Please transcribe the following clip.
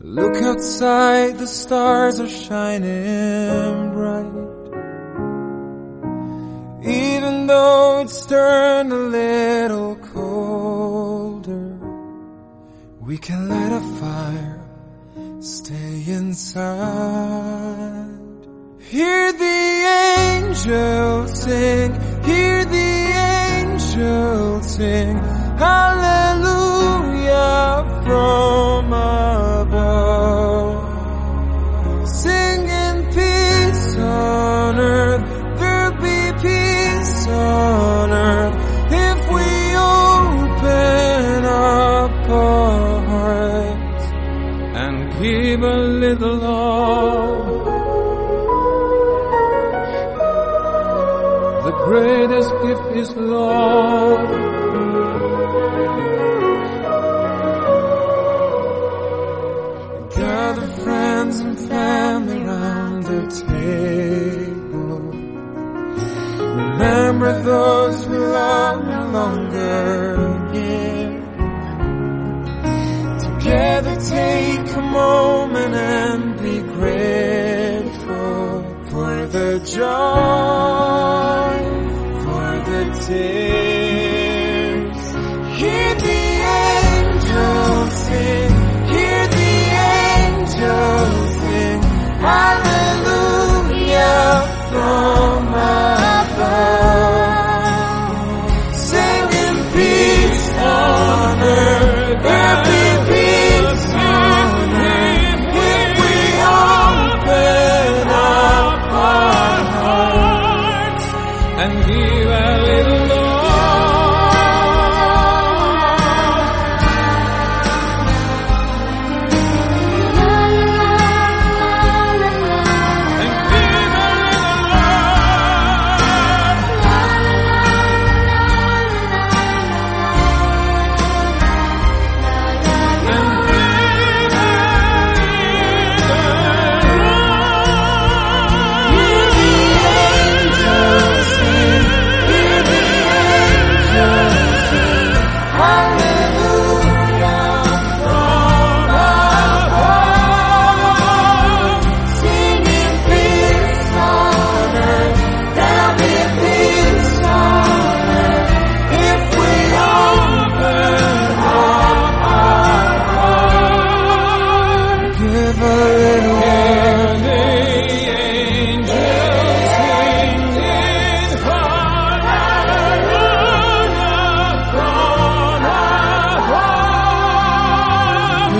Look outside, the stars are shining bright. Even though it's turned a little colder, we can light a fire, stay inside. Hear the angels sing, hear the angels sing, hallelujah earth if we open up our hearts and give a little love. The greatest gift is love. Gather friends and family round the table. Remember those who love no longer here. Together take a moment and be grateful for the joy, for the tears. Earth,